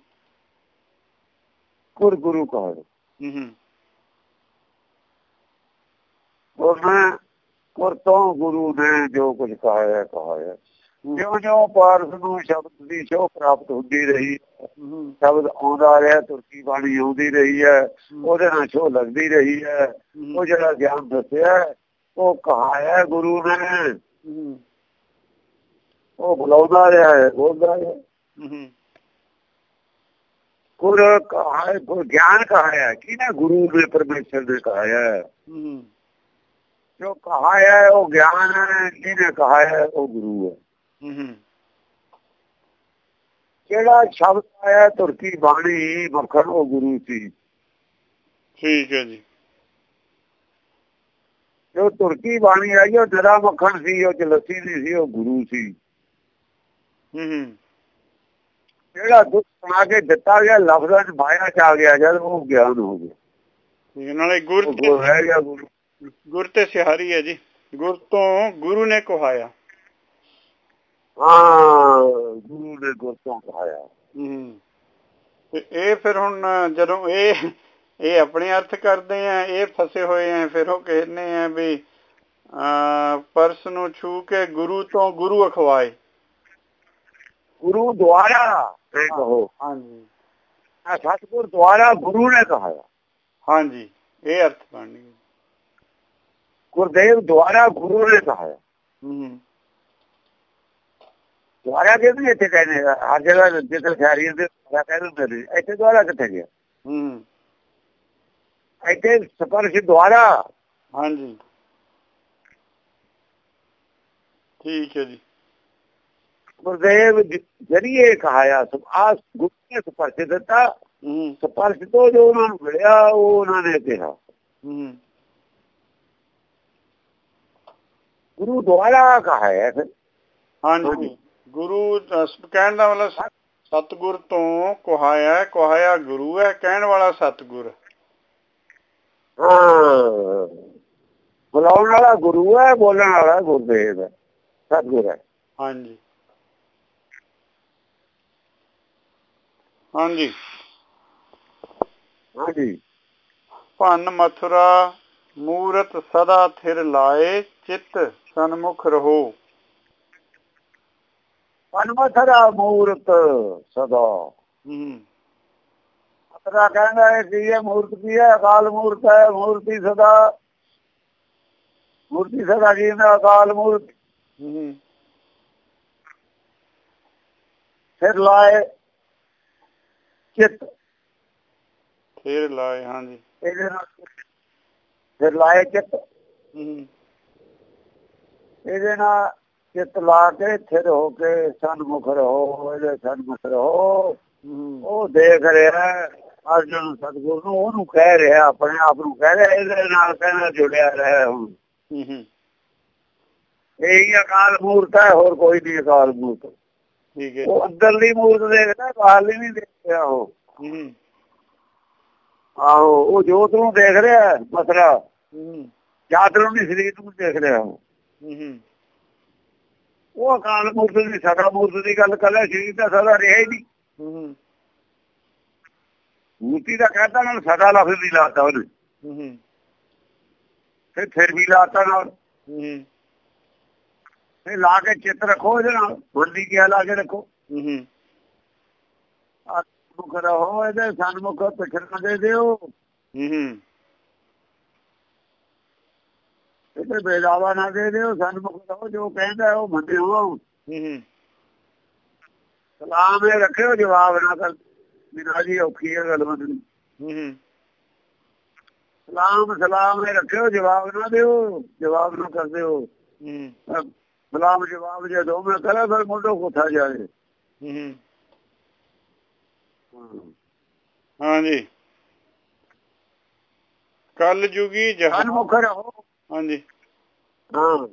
ਗੁਰ ਗੁਰੂ ਕਹੋ ਹੂੰ ਉਹਨਾਂ ਗੁਰ ਤੋਂ ਗੁਰੂ ਨੇ ਜੋ ਕੁਝ ਕਹਾ ਹੈ ਕਹਾ ਹੈ। ਜਿਉਂ ਜਿਉਂ ਪਾਰਸ ਨੂੰ ਸ਼ਬਦ ਦੀ ਸ਼ੋਅ ਪ੍ਰਾਪਤ ਹੁੰਦੀ ਰਹੀ ਸ਼ਬਦ ਆਉਂਦਾ ਰਿਹਾ ਤੁਰਕੀ ਬਾਣੀ ਆਉਂਦੀ ਰਹੀ ਹੈ ਉਹਦੇ ਨਾਲ ਸ਼ੋਅ ਲੱਗਦੀ ਰਹੀ ਹੈ। ਉਹ ਜਿਹੜਾ ਗਿਆਨ ਦੱਸਿਆ ਉਹ ਕਹਾਇਆ ਗੁਰੂ ਨੇ। ਉਹ ਬੁਲਾਉਂਦਾ ਰਿਹਾ ਹੈ ਬੋਲਦਾ ਰਿਹਾ ਹੂੰ। ਗੁਰ ਕਹਾਇ ਗੁਰ ਗਿਆਨ ਕਹਾਇਆ ਕਿਹਨੇ ਗੁਰੂ ਨੇ ਪਰਮੇਸ਼ਰ ਨੇ ਕਹਾਇਆ ਹੂੰ ਜੋ ਕਹਾਇਆ ਉਹ ਗਿਆਨ ਹੈ ਜਿਹਨੇ ਕਹਾਇਆ ਉਹ ਗੁਰੂ ਹੈ। ਹੂੰ ਜਿਹੜਾ ਸ਼ਬਦ ਆਇਆ ਤੁਰਕੀ ਬਾਣੀ ਮੱਖਣ ਉਹ ਗੁਰੂ ਸੀ। ਠੀਕ ਹੈ ਜੀ। ਜੋ ਤੁਰਕੀ ਬਾਣੀ ਆਈ ਉਹ ਜਰਾ ਮੱਖਣ ਸੀ ਉਹ ਚ ਲੱਸੀ ਨਹੀਂ ਸੀ ਉਹ ਗੁਰੂ ਸੀ। ਹੂੰ ਹੂੰ ਜਿਹੜਾ ਦੁੱਧ ਬਣਾ ਕੇ ਦਿੱਤਾ ਗਿਆ ਲਫ਼ਜ਼ਾਂ ਚ ਮਾਇਆ ਚ ਆ ਗਿਆ ਜਦ ਉਹ ਗਿਆਨ ਹੋ ਗਿਆ। ਹੈ, ਨਾਲੇ ਗੁਰ ਹੈ ਗੁਰੂ? ਗੁਰ ਤੇ ਸਿਹਾਰੀ ਹੈ ਜੀ। ਗੁਰ ਤੋਂ ਗੁਰੂ ਨੇ ਕਹਾਇਆ। ਹਾਂ ਗੁਰੂ ਨੇ ਗੁਰਤੋਂ ਕਹਾਇਆ। ਹੂੰ। ਤੇ ਇਹ ਫਿਰ ਹੁਣ ਜਦੋਂ ਇਹ ਇਹ ਆਪਣੇ ਅਰਥ ਕਰਦੇ ਆ ਇਹ ਫਸੇ ਹੋਏ ਆ ਫਿਰ ਉਹ ਕਹਿੰਦੇ ਆ ਵੀ ਅ ਪਰਸ ਨੂੰ ਛੂ ਕੇ ਗੁਰੂ ਤੋਂ ਗੁਰੂ ਅਖਵਾਏ। ਗੁਰੂ ਦੁਆਰਾ ਇਹ ਕਹੋ। ਹਾਂਜੀ। ਆ ਸਤਿਗੁਰ ਦੁਆਰਾ ਗੁਰੂ ਨੇ ਕਹਾਇਆ। ਹਾਂਜੀ ਇਹ ਅਰਥ ਗੁਰਦੇਵ ਦੁਆਰਾ ਗੁਰੂ ਨੇ ਕਹਾਇਆ। ਹੂੰ। ਦੁਆਰਾ ਕਿ ਵੀ ਇੱਥੇ ਕਹਿੰਦੇ ਆ, ਹਰ ਜਗ੍ਹਾ ਜਿੱਥੇ ਸ਼ਹਿਰੀ ਦੇ ਦੁਆਰਾ ਕਹਿੰਦੇ ਹੁੰਦੇ ਨੇ ਇੱਥੇ ਦੁਆਰਾ ਕਿੱਥੇ ਗਿਆ? ਹੂੰ। ਇੱਥੇ ਸਪਰਸ਼ ਦੁਆਰਾ। ਹਾਂਜੀ। ਠੀਕ ਹੈ ਜੀ। ਗੁਰਦੇਵ ਜ- ਜਰੀਏ ਕਹਾਇਆ ਆ ਗੁਰੂ ਨੇ ਸਪਰਸ਼ ਦਿੱਤਾ। ਸਪਰਸ਼ ਤੋਂ ਜੋ ਉਹਨਾਂ ਨੂੰ ਮਿਲਿਆ ਉਹ ਉਹਨਾਂ ਨੇ ਕਿਹਾ। ਹੂੰ। ਗੁਰੂ ਦੁਆਰਾ ਕਹਾਇਆ ਫਿਰ ਹਾਂਜੀ। ਗੁਰੂ ਕਹਿਣ ਦਾ ਮਤਲਬ ਸਤਿਗੁਰ ਤੋਂ ਕਹਾਇਆ ਕਹਾਇਆ ਗੁਰੂ ਹੈ ਕਹਿਣ ਵਾਲਾ ਸਤਿਗੁਰ। ਹਾਂ। ਬੁਲਾਉਣ ਵਾਲਾ ਗੁਰੂ ਹੈ ਬੋਲਣ ਵਾਲਾ ਗੁਰਦੇਵ ਹੈ ਸਤਿਗੁਰ ਹੈ। ਹਾਂਜੀ। ਹਾਂਜੀ। ਹਾਂਜੀ। ਭੰਨ ਮਥੁਰਾ ਮੂਰਤ ਸਦਾ ਥਿਰ ਲਾਏ ਚਿੱਤ ਸਨਮੁਖ ਰਹੋ। ਪਨਮਥਰਾ ਮੂਰਤ ਸਦਾ। ਹੂੰ। ਮਥਰਾ ਕਹਿੰਦਾ ਹੈ ਕਿ ਇਹ ਮੂਰਤ ਕੀ ਹੈ? ਅਕਾਲ ਮੂਰਤ ਹੈ ਮੂਰਤੀ ਸਦਾ। ਮੂਰਤੀ ਸਦਾ ਜੀ ਦਾ ਅਕਾਲ ਮੂਰਤ? ਹੂੰ। ਫਿਰ ਲਾਏ ਚਿੱਤ। ਥਿਰ ਲਾਏ ਹਾਂਜੀ। ਇਹਦੇ ਨਾਲ ਫਿਰ ਲਾਏ ਚਿੱਤ ਇਹਦੇ ਨਾਲ ਚਿੱਤ ਲਾ ਕੇ ਥਿਰ ਹੋ ਕੇ ਸਨਮੁਖ ਰਹੋ ਇਹਦੇ ਸਨਮੁਖ ਰਹੋ। ਉਹ ਦੇਖ ਰਿਹਾ ਅਰਜਨ ਸਤਗੁਰ ਨੂੰ ਉਹਨੂੰ ਕਹਿ ਰਿਹਾ ਆਪਣੇ ਆਪ ਨੂੰ ਕਹਿ ਰਿਹਾ ਇਹਦੇ ਨਾਲ ਕਹਿੰਦਾ ਜੁੜਿਆ ਰਿਹਾ ਹੁਣ। ਹੂੰ ਇਹੀ ਅਕਾਲ ਮੂਰਤ ਹੈ ਹੋਰ ਕੋਈ ਨਹੀਂ ਅਕਾਲ ਮੂਰਤ। ਠੀਕ ਹੈ। ਉਹ ਅੰਦਰਲੀ ਮੂਰਤ ਦੇਖਦਾ ਬਾਹਰਲੀ ਨਹੀਂ ਦੇਖ ਰਿਹਾ ਉਹ। ਹੂੰ। ਆਹੋ ਉਹ ਜੋਤ ਨੂੰ ਦੇਖ ਰਿਹਾ ਮਸਰਾ ਹੂੰ। ਜਾਤ ਨੂੰ ਨਹੀਂ ਸਰੀਰ ਨੂੰ ਦੇਖ ਰਿਹਾ ਉਹ। ਹੂੰ ਉਹ ਅਕਾਲ ਮੂਰਤ ਦੀ ਸਦਾ ਮੂਰਤ ਦੀ ਗੱਲ ਕਰ ਸਰੀਰ ਤਾਂ ਸਦਾ ਰਿਹਾ ਹੀ ਨਹੀਂ। ਹੂੰ ਮੂਰਤੀ ਦਾ ਕਹਿੰਦਾ ਨਾਲ ਸਦਾ ਲਫ਼ਜ਼ ਵੀ ਲਾਤਾ ਉਹਨੇ। ਫਿਰ ਫਿਰ ਵੀ ਲਾਤਾ ਨਾਲ। ਫਿਰ ਲਾ ਕੇ ਚਿੱਤ ਰੱਖੋ ਇਹਦੇ ਨਾਲ। ਬੰਦੀ ਕੀ ਲਾ ਕੇ ਰੱਖੋ। ਹੂੰ ਮੁਖ ਰਹੋ ਇਹਦੇ ਸਨਮੁਖ ਪਿਛੜ ਦੇ ਦਿਓ। ਹੂੰ ਇਹਦੇ ਬੇਲਾਵਾ ਨਾ ਦੇ ਦਿਓ ਸਨਮੁਖ ਰਹੋ ਜੋ ਕਹਿੰਦਾ ਉਹ ਮੰਨਿਓ ਹੂੰ ਸਲਾਮ ਇਹ ਰੱਖਿਓ ਜਵਾਬ ਨਾ ਕਰ ਬਿਨਾ ਜੀ ਔਖੀ ਹੈ ਗੱਲ ਮੰਨਣੀ। ਹੂੰ ਸਲਾਮ ਸਲਾਮ ਇਹ ਰੱਖਿਓ ਜਵਾਬ ਨਾ ਦਿਓ ਜਵਾਬ ਨਾ ਕਰ ਦਿਓ। ਹੂੰ। ਸਲਾਮ ਜਵਾਬ ਜੇ ਦੋ ਮੈਂ ਕਰਾਂ ਫਿਰ ਮੁੰਡੋ ਕੋਠਾ ਜਾਏ। ਹੂੰ। ਹਾਂਜੀ। ਕਲ ਜੁਗੀ ਜਹਾਜ਼ ਸਨਮੁਖ ਰਹੋ। ਹਾਂਜੀ। ਹਾਂ।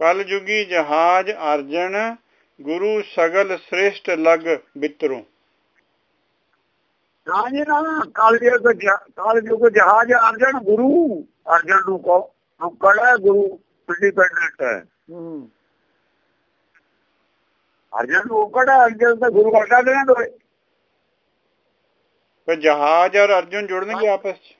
ਕਲ ਜੁਗੀ ਜਹਾਜ਼ ਅਰਜਨ ਗੁਰੂ ਸਗਲ ਸ੍ਰੇਸ਼ਟ ਲਗ ਬਿਤਰੋ। ਹਾਂ ਜੀ ਨਾ ਕਾਲ ਜੀ ਕੋ ਕਾਲ ਜੀ ਕੋ ਜਹਾਜ਼ ਅਰਜਨ ਗੁਰੂ ਅਰਜਨ ਨੂੰ ਕੋ ਕੜਾ ਗੁਰੂ ਇੰਡੀਪੈਂਡੈਂਟ ਹੈ। ਹੂੰ। ਅਰਜਨ ਨੂੰ ਕੜਾ ਅਰਜਨ ਤਾਂ ਗੁਰੂ ਵਰਗਾ ਦੇਣਾ ਦੋਏ ਫਿਰ ਜਹਾਜ਼ ਔਰ ਅਰਜੁਨ ਜੁੜਨਗੇ ਆਪਸ ਚ?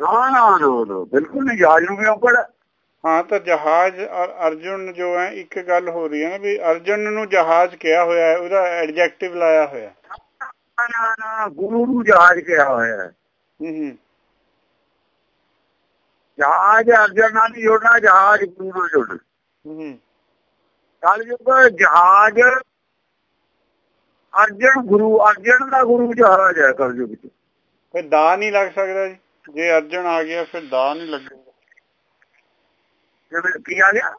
ਨਾ ਨਾ ਨਾ ਬਿਲਕੁਲ ਨਹੀਂ ਜਹਾਜ਼ ਨੂੰ ਵੀ ਔਕੜ ਹੈ। ਤਾਂ ਜਹਾਜ਼ ਔਰ ਅਰਜੁਨ ਜੋ ਹੈ ਇੱਕ ਗੱਲ ਹੋ ਰਹੀ ਹੈ ਨਾ ਵੀ ਅਰਜੁਨ ਨੂੰ ਜਹਾਜ਼ ਕਿਹਾ ਹੋਇਆ ਹੈ ਉਹਦਾ ਐਡਜੈਕਟਿਵ ਲਾਇਆ ਹੋਇਆ। ਨਾ ਗੁਰੂ ਨੂੰ ਜਹਾਜ਼ ਕਿਹਾ ਹੋਇਆ ਹੈ। ਹੂੰ ਹੂੰ। ਜਹਾਜ਼ ਅਰਜਨ ਨਾਲ ਜੁੜਨਾ ਜਹਾਜ਼ ਗੁਰੂ ਨਾਲ ਜੁੜਨਾ ਹੂੰ ਕੱਲ ਜੁਗ ਜਹਾਜ਼ ਅਰਜਨ ਗੁਰੂ ਅਰਜਨ ਦਾ ਗੁਰੂ ਜਹਾਜ਼ ਹੈ ਕਲਯੁਗ ਚ ਫਿਰ ਦਾ ਨਹੀਂ ਲੱਗ ਸਕਦਾ ਜੀ। ਜੇ ਅਰਜਨ ਆ ਗਿਆ ਫਿਰ ਦਾ ਨਹੀਂ ਲੱਗੇਗਾ ਜਿਵੇਂ ਕੀ ਆ ਗਿਆ?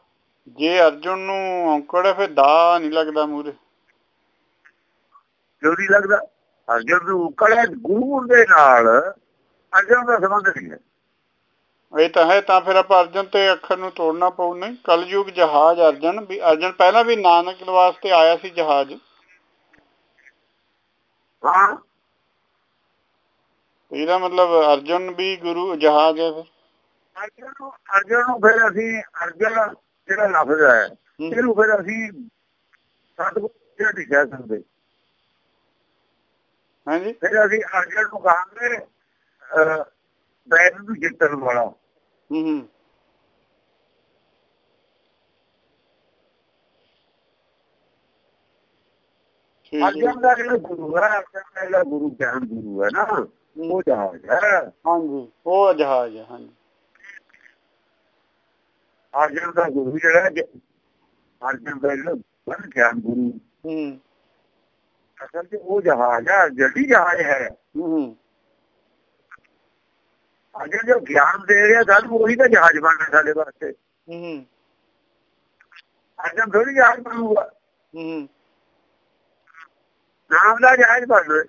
ਜੇ ਅਰਜਨ ਨੂੰ ਔਂਕੜ ਹੈ ਫਿਰ ਦਾ ਨਹੀਂ ਲੱਗਦਾ ਮੂਰੇ ਨਹੀਂ ਲੱਗਦਾ? ਅਰਜਨ ਨੂੰ ਕਲੇ ਗੁਰੂ ਦੇ ਨਾਲ ਅਰਜਨ ਦਾ ਸੰਬੰਧ ਨਹੀਂ ਹੈ। ਇਹ ਤਾਂ ਹੈ ਤਾਂ ਫਿਰ ਆਪਾਂ ਅਰਜਨ ਤੇ ਅੱਖਰ ਨੂੰ ਤੋੜਨਾ ਪਊ। ਨਹੀਂ ਕਲਯੁਗ ਜਹਾਜ਼ ਅਰਜਨ ਵੀ ਅਰਜਨ ਪਹਿਲਾਂ ਵੀ ਨਾਨਕ ਵਾਸਤੇ ਆਇਆ ਸੀ ਜਹਾਜ਼। ਹਾਂ। ਇਹਦਾ ਮਤਲਬ ਅਰਜਨ ਵੀ ਗੁਰੂ ਜਹਾਜ਼ ਹੈ ਅਰਜਨ ਨੂੰ ਅਰਜਨ ਨੂੰ ਫਿਰ ਅਸੀਂ ਅਰਜਨ ਜਿਹੜਾ ਲਫ਼ਜ਼ ਹੈ। ਇਹਨੂੰ ਫਿਰ ਅਸੀਂ ਸਤਿਗੁਰੂ ਜਿਹੜਾ ਨਹੀਂ ਕਹਿ ਸਕਦੇ। ਹਾਂਜੀ। ਫਿਰ ਅਸੀਂ ਅਰਜਨ ਨੂੰ ਕਹਾਂਗੇ ਬੈਦ ਨੂੰ ਜਿੱਤਣ ਵਾਲਾ। ਹੂੰ ਹੂੰ। ਅਰਜਨ ਦਾ ਜਿਹੜਾ ਗੁਰੂ ਹੈ ਅਰਜਨ ਦਾ ਗੁਰੂ ਗਿਆਨ ਗੁਰੂ ਹੈ ਨਾ ਉਹ ਜਹਾਜ਼ ਹੈ। ਹਾਂਜੀ ਉਹ ਜਹਾਜ਼ ਹੈ ਹਾਂਜੀ। ਅਰਜਨ ਦਾ ਗੁਰੂ ਜਿਹੜਾ ਅਰਜਨ ਦਾ ਜਿਹੜਾ ਗਿਆਨ ਗੁਰੂ। ਹੂੰ ਅਸਲ ਉਹ ਜਹਾਜ਼ ਹੈ ਜਲਦੀ ਜਹਾਜ਼ ਹੈ। ਹੂੰ ਅਰਜਨ ਜੋ ਗਿਆਨ ਦੇ ਰਿਹਾ ਸਾਨੂੰ ਉਹੀ ਤਾਂ ਜਹਾਜ਼ ਬਣਨਾ ਸਾਡੇ ਵਾਸਤੇ। ਹੂੰ ਅਰਜਨ ਥੋੜੀ ਜਹਾਜ਼ ਬਣੂਗਾ। ਹੂੰ ਨਾਮ ਦਾ ਜਹਾਜ਼ ਬਣਨਾ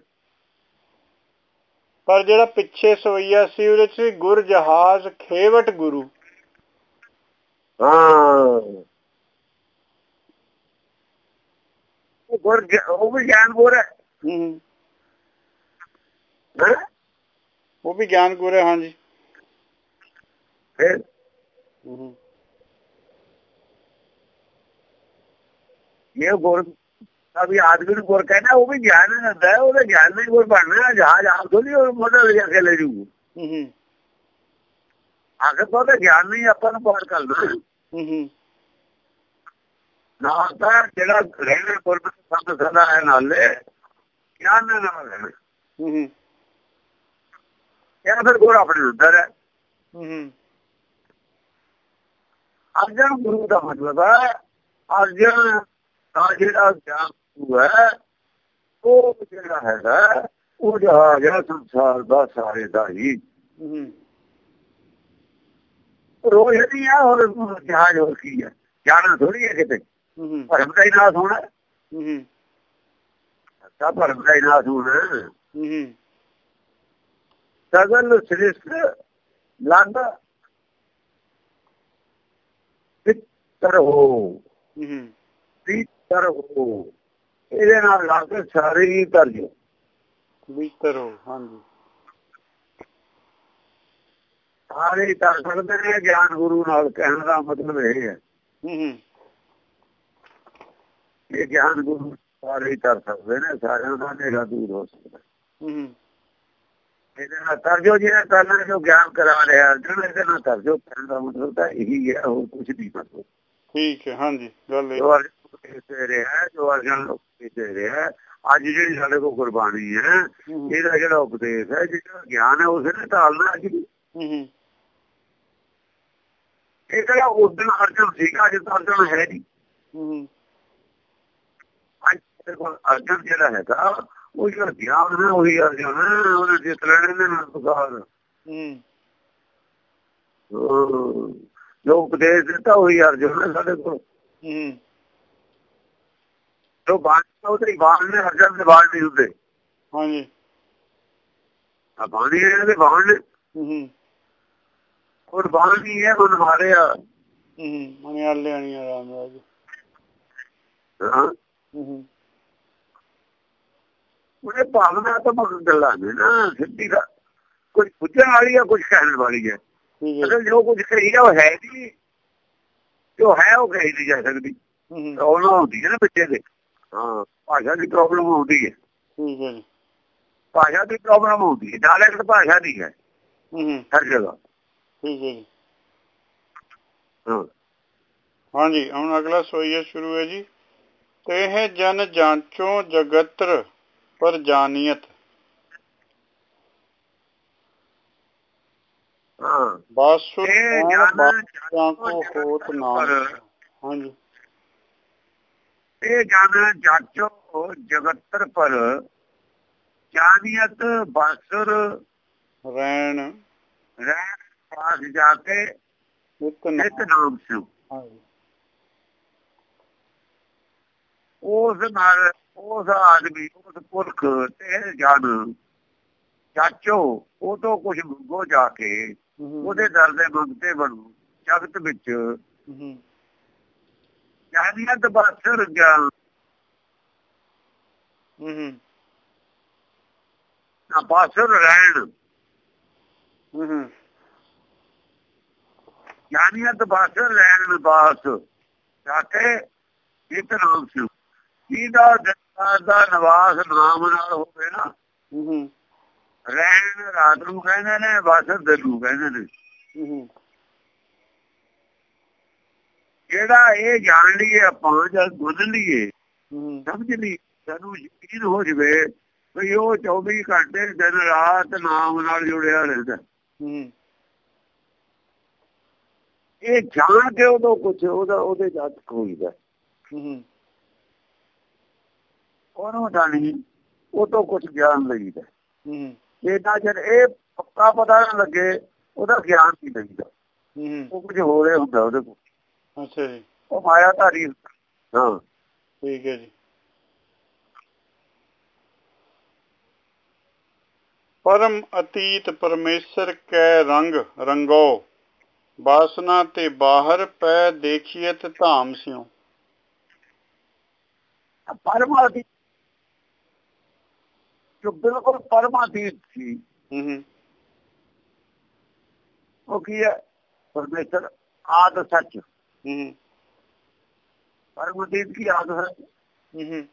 ਪਰ ਜਿਹੜਾ ਪਿੱਛੇ ਸਵਈਆ ਸੀ ਉਹਦੇ ਚ ਗੁਰ ਜਹਾਜ਼ ਖੇਵਟ ਗੁਰੂ। ਹਾਂ। ਉਹ ਗੁਰ ਗਿ- ਉਹ ਵੀ ਗਿਆਨ ਗੁਰ ਹੈ। ਹੂੰ ਹੈਂ? ਉਹ ਵੀ ਗਿਆਨ ਗੁਰ ਹੈ ਹਾਂਜੀ। ਫਿਰ? ਇਹ ਗੁਰ ਅਭੀ ਆਦਮੀ ਨੂੰ ਗੁਰ ਕਹਿਣਾ ਉਹ ਵੀ ਗਿਆਨ ਹੀ ਦਿੰਦਾ ਹੈ ਉਹਦੇ ਗਿਆਨ ਹੀ ਗੁਰ ਬਣਨਾ ਹੈ। ਜਹਾਜ਼ ਆਪ ਥੋੜੀ ਉਹ ਮੋਢੇ ਲੈ ਕੇ ਲੈ ਜੂ। ਹੂੰ ਆਖਰ ਤਾਂ ਗਿਆਨ ਨਹੀਂ ਆਪਾਂ ਨੂੰ ਪਾਰ ਕਰਨਾ ਹੂੰ। ਨਾ ਤਾਂ ਜਿਹੜਾ ਰਹਿਣਾ ਗੁਰਮਤਿ ਸੰਤ ਸਦਾ ਹੈ ਨਾਲੇ ਗਿਆਨ ਦੇ ਨਾਲ ਰਹਿਣਾ। ਹੂੰ ਇਹ ਫਿਰ ਗੁਰ ਆਪਣੇ ਅੰਦਰ ਹੈ। ਹੂੰ ਅਰਜਨ ਗੁਰੂ ਦਾ ਮਤਲਬ ਹੈ। ਅਰਜਨ ਦਾ ਜਿਹੜਾ ਗਿਆਨ ਗੁਰੂ ਹੈ ਉਹ ਜਿਹੜਾ ਹੈਗਾ ਉਹ ਜਹਾਜ਼ ਹੈ ਸੰਸਾਰ ਦਾ ਸਾਰੇ ਦਾ ਹੀ। ਰੋਜ਼ ਨਹੀਂ ਆ ਹੋਰ ਜਹਾਜ਼ ਹੋਰ ਕੀ ਹੈ ਜਾਣਾ ਥੋੜੀ ਹੈ ਕਿਤੇ। ਭਰਮ ਦਾ ਹੀ ਨਾਸ ਹੋਣਾ। ਸਭ ਭਰਮ ਦਾ ਹੀ ਨਾਸ ਹੋਣਾ। ਸਗਲ ਸ੍ਰਿਸ਼ਟ ਲੰਗ ਪਿੱਤਰ ਹੋ ਹੂੰ। ਪਿੱਤਰ ਹੋ। ਇਹਦੇ ਨਾਲ ਲੱਗ ਕੇ ਸਾਰੇ ਹੀ ਧਰ ਜੋ ਹੋ ਹਾਂਜੀ। ਸਾਰੇ ਹੀ ਧਰ ਸਕਦੇ ਨੇ ਗਿਆਨ ਗੁਰੂ ਨਾਲ ਕਹਿਣ ਦਾ ਮਤਲਬ ਇਹ ਹੈ। ਹੂੰ ਇਹ ਗਿਆਨ ਗੁਰੂ ਸਾਰੇ ਹੀ ਧਰ ਸਕਦੇ ਨੇ ਸਾਰਿਆਂ ਦਾ ਹਨੇਰਾ ਦੂਰ ਹੋ ਸਕਦਾ। ਹੂੰ ਇਹਦੇ ਨਾਲ ਤਰਜੋ ਜਿਹੜਾ ਕਰਨਾ ਜੋ ਗਿਆਨ ਕਰਾ ਰਿਹਾ ਜਿਹੜਾ ਇਹਦੇ ਨਾਲ ਤਰਜੋ ਕਰਨ ਦਾ ਮਤਲਬ ਤਾਂ ਇਹੀ ਹੈ ਹੋਰ ਕੁਝ ਨਹੀਂ ਮਤਲਬ ਠੀਕ ਹੈ ਹਾਂਜੀ ਗੱਲ ਇਹ। ਜੋ ਅਰਜਨ ਜੋ ਅਰਜਨ ਉਪਦੇਸ਼ ਦੇ ਰਿਹਾ ਹੈ, ਅੱਜ ਜਿਹੜੀ ਸਾਡੇ ਕੋਲ ਕੁਰਬਾਨੀ ਹੈ ਇਹਦਾ ਜਿਹੜਾ ਉਪਦੇਸ਼ ਹੈ ਜਿਹੜਾ ਗਿਆਨ ਹੈ ਉਸੇ ਨੇ ਢਾਲਣਾ ਅੱਜ ਵੀ। ਹੂੰ ਇਹ ਕਿਹੜਾ ਉਦੋਂ ਅਰਜਨ ਸੀਗਾ ਤਾਂ ਅਰਜਨ ਹੈ ਨਹੀਂ। ਹੂੰ ਅੱਜ ਅਰਜਨ ਜਿਹੜਾ ਹੈਗਾ ਉਹ ਜਿਹੜਾ ਗਿਆਨ ਹੈ ਉਹੀ ਅਰਜਨ ਹੈ ਉਹਨੇ ਜਿੱਤ ਲੈਣੇ ਨੇ ਨਸਕਾਰ ਹੂੰ। ਜੋ ਉਪਦੇਸ਼ ਦਿੱਤਾ ਉਹੀ ਅਰਜਨ ਹੈ ਸਾਡੇ ਕੋਲ। ਹੂੰ। ਜੋ ਬਾਣੀ ਉਹਦੇ ਬਾਣ ਨੇ ਅਰਜਨ ਦੇ ਬਾਣ ਨਹੀਂ ਹੁੰਦੇ। ਹਾਂਜੀ। ਆ ਬਾਣੀ ਇਹਦੇ ਬਾਣ। ਨੇ ਹੂੰ ਉਹ ਬਾਣ ਹੈ? ਉਹ ਮਾਰਿਆ ਹੂੰ ਮਨਿਆਲੇ ਆਣੀ ਆਰਾਮ ਰਾਜ। ਹਾਂ। ਹੂੰ ਉਹਨੇ ਭਾਵਨਾ ਤਾਂ ਮਗਰ ਗੱਲਾਂ ਨੇ ਨਾ ਸਿੱਧੀ ਦਾ ਕੁਝ ਪੁੱਛਣ ਵਾਲੀ ਹੈ ਕੁਝ ਕਹਿਣ ਵਾਲੀ ਹੈ। ਅਸਲ ਜੋ ਕੁਝ ਕਹੀ ਆ ਉਹ ਹੈ ਨਹੀਂ। ਜੋ ਹੈ ਉਹ ਕਹੀ ਨਹੀਂ ਜਾ ਸਕਦੀ। ਹੂੰ ਪ੍ਰੋਬਲਮ ਹੁੰਦੀ ਹੈ ਨਾ ਬੱਚੇ ਦੇ ਹਾਂ। ਭਾਸ਼ਾ ਦੀ ਪ੍ਰੋਬਲਮ ਹੁੰਦੀ ਹੈ। ਠੀਕ ਹੈ। ਜੀ ਭਾਸ਼ਾ ਦੀ ਪ੍ਰੋਬਲਮ ਹੁੰਦੀ ਹੈ। ਡਾਇਲੈਕਟ ਭਾਸ਼ਾ ਦੀ ਹੈ। ਹੂੰ ਹਰ ਜਗ੍ਹਾ। ਠੀਕ ਹੈ ਜੀ। ਹਾਂ। ਹਾਂਜੀ ਹੁਣ ਅਗਲਾ ਸੋਈਆ ਸ਼ੁਰੂ ਹੈ ਜੀ। ਤੇ ਜਨ ਜਾਂਚੋ ਜਗਤਰ ਪਰ ਜਾਨੀਅਤ। ਹਾਂ। ਬਾਸੁਰ ਜਨ ਕੋ ਹੋਤ ਨਾਮ ਹਾਂਜੀ। ਇਹ ਜਨ ਜਾਚੋ ਜਗਤਰ ਪਰ ਜਾਨੀਅਤ ਬਾਸਰ ਰੈਣ। ਰਹਿ ਪਾਸ ਜਾ ਕੇ ਨਿਤ ਨਿਤ ਨਾਮ ਸਿਉ। ਉਸ ਨਾਲ ਉਸ ਆਦਮੀ ਉਸ ਪੁਰਖ ਤੇ ਜਨ ਚਾਚੋ ਉਹ ਤੋਂ ਕੁਝ ਮੰਗੋ ਜਾ ਕੇ ਉਹਦੇ ਦਰ ਦੇ ਮੰਗਤੇ ਬਣੋ ਜਗਤ ਵਿੱਚ ਜਾਨੀਅਤ ਬਾਸਰ ਗਿਆਨ ਹੂੰ ਨਾ ਬਾਸਰ ਰਹਿਣ। ਹੂੰ ਜਾਨੀਅਤ ਬਾਸਰ ਰਹਿਣ ਬਾਸ। ਜਾ ਕੇ ਨਿਤ ਨਾਮ ਸਿਉ ਜਿਹਦਾ ਜਗਤਾਰ ਦਾ ਨਿਵਾਸ ਨਾਮ ਨਾਲ ਹੋਵੇ ਨਾ ਹੂੰ ਰਹਿਣ ਰਾਤ ਨੂੰ ਕਹਿੰਦੇ ਨੇ ਬਾਸਰ ਦਿਨ ਨੂੰ ਕਹਿੰਦੇ ਨੇ। ਹੂੰ। ਜਿਹੜਾ ਇਹ ਜਾਣ ਲਈਏ ਆਪਾਂ ਜਦ ਬੁੱਝ ਲਈਏ ਸਮਝ ਲਈ ਸਾਨੂੰ ਯਕੀਨ ਹੋ ਜਵੇ ਵੀ ਉਹ 24 ਘੰਟੇ ਦਿਨ ਰਾਤ ਨਾਮ ਨਾਲ ਜੁੜਿਆ ਰਹਿੰਦਾ। ਇਹ ਜਾਣ ਕੇ ਉਦੋਂ ਕੁਝ ਉਹਦਾ ਉਹਦੇ ਜੱਜ ਹੋਈਦਾ ਉਹਨੂੰ ਜਾਣੀ ਉਹ ਤੋਂ ਕੁਝ ਗਿਆਨ ਲਈਦਾ। ਇਹਦਾ ਜਦ ਇਹ ਪੱਕਾ ਪਤਾ ਨਾ ਲੱਗੇ ਉਹਦਾ ਗਿਆਨ ਨਹੀਂ ਲਈਦਾ। ਉਹ ਕੁਝ ਹੋ ਰਿਹਾ ਹੁੰਦਾ ਉਹਦੇ ਕੋਲ। ਅੱਛਾ ਜੀ। ਉਹ ਮਾਇਆ ਧਾਰੀ ਹਾਂ। ਠੀਕ ਹੈ ਜੀ। ਪਰਮ ਅਤੀਤ ਪਰਮੇਸ਼ਰ ਕੈ ਰੰਗ ਰੰਗੋ ਬਾਸਨਾ ਤੇ ਬਾਹਰ ਪੈ ਦੇਖੀਐਤ ਧਾਮ ਸਿਓ ਪਰਮਾਤਿ ਜੋ ਬਿਲਕੁਲ ਪਰਮਾਤੀਤ ਸੀ ਹੂੰ ਹੂੰ। ਉਹ ਕੀ ਹੈ? ਪਰਮੇਸ਼ਰ ਆਦ ਸੱਚ। ਹੂੰ ਪਰਮਾਤੀਤ ਕੀ ਆਦ ਸੱਚ ਹੂੰ ਹੂੰ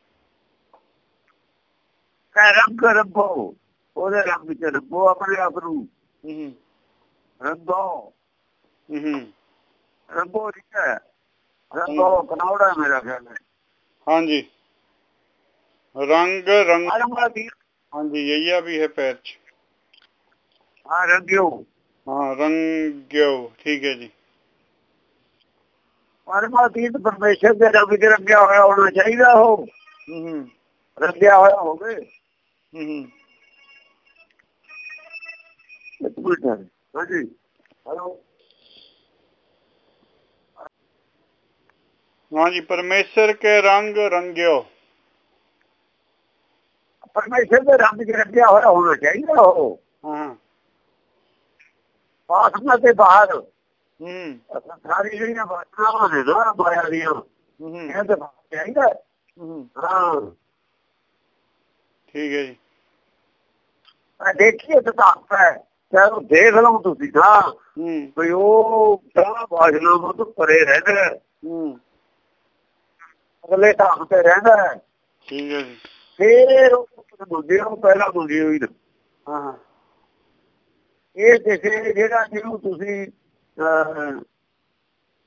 ਕਹ ਰੰਗ ਰੱਬੋ ਉਹਦੇ ਰੰਗ ਵਿੱਚ ਰੱਬੋ ਆਪਣੇ ਆਪ ਨੂੰ ਹੂੰ ਰੰਗੋ ਹੂੰ ਰੰਗੋ ਠੀਕ ਹੈ ਰੰਗੋ ਕਨੌੜਾ ਮੇਰਾ ਖਿਆਲ ਹੈ ਹਾਂਜੀ ਰੰਗ ਰੰਗ ਪਰਮਾਤੀਤ ਹਾਂਜੀ ਯਈਆ ਵੀ ਹੈ ਪੈਰ ਚ ਆ ਰੰਗਿਓ ਹਾਂ ਰੰਗਿਓ ਠੀਕ ਹੈ ਜੀ ਪਰਮਾਤੀਤ ਪਰਮੇਸ਼ਰ ਦੇ ਰੰਗ ਵਿੱਚ ਰੰਗਿਆ ਹੋਇਆ ਹੋਣਾ ਚਾਹੀਦਾ ਉਹ। ਹੂੰ ਰੰਗਿਆ ਹੋਇਆ ਹੋਵੇ। ਹੂੰ ਹੂੰ। ਹਾਂਜੀ। ਹਲੋ। ਹਾਂਜੀ ਪਰਮੇਸ਼ਰ ਕੇ ਰੰਗ ਰੰਗਿਓ। ਪਰਮੇਸ਼ਰ ਦੇ ਰੰਗ ਵਿੱਚ ਰੰਗਿਆ ਹੋਇਆ ਹੋਣਾ ਚਾਹੀਦਾ ਉਹ। ਹਾਂ। ਬਾਸਨਾ ਤੇ ਬਾਹਰ। ਹੂੰ। ਸਾਰੀ ਜਿਹੜੀਆਂ ਬਾਸਨਾਵਾਂ ਨੇ ਨਾ ਮਾਇਆ ਦੀਆਂ। ਹੂੰ। ਇਹ ਤੇ ਚਾਹੀਦਾ। ਹੂੰ। ਹਾਂ। ਠੀਕ ਹੈ ਜੀ। ਆ ਦੇਖੀਏ ਤਾਂ ਤਾਂ ਹੈ। ਉਹ ਦੇਖ ਲਓ ਤੁਸੀਂ ਹੂੰ। ਵੀ ਉਹ ਤਾਂ ਬਾਸਨਾਵਾਂ ਤੋਂ ਪਰੇ ਰਹਿੰਦਾ ਹੈ, ਅਗਲੇ ਢੰਗ ਤੇ ਰਹਿੰਦਾ ਹੈ। ਠੀਕ ਹੈ ਜੀ। ਫੇਰ ਉਹ ਬੁੱਧੀ ਨੂੰ ਪਹਿਲਾਂ ਬੁੱਧੀ ਹੋਈ ਹਾਂ। ਇਹ ਦੇਖੇ ਜਿਹੜਾ ਜਿਹਨੂੰ ਤੁਸੀਂ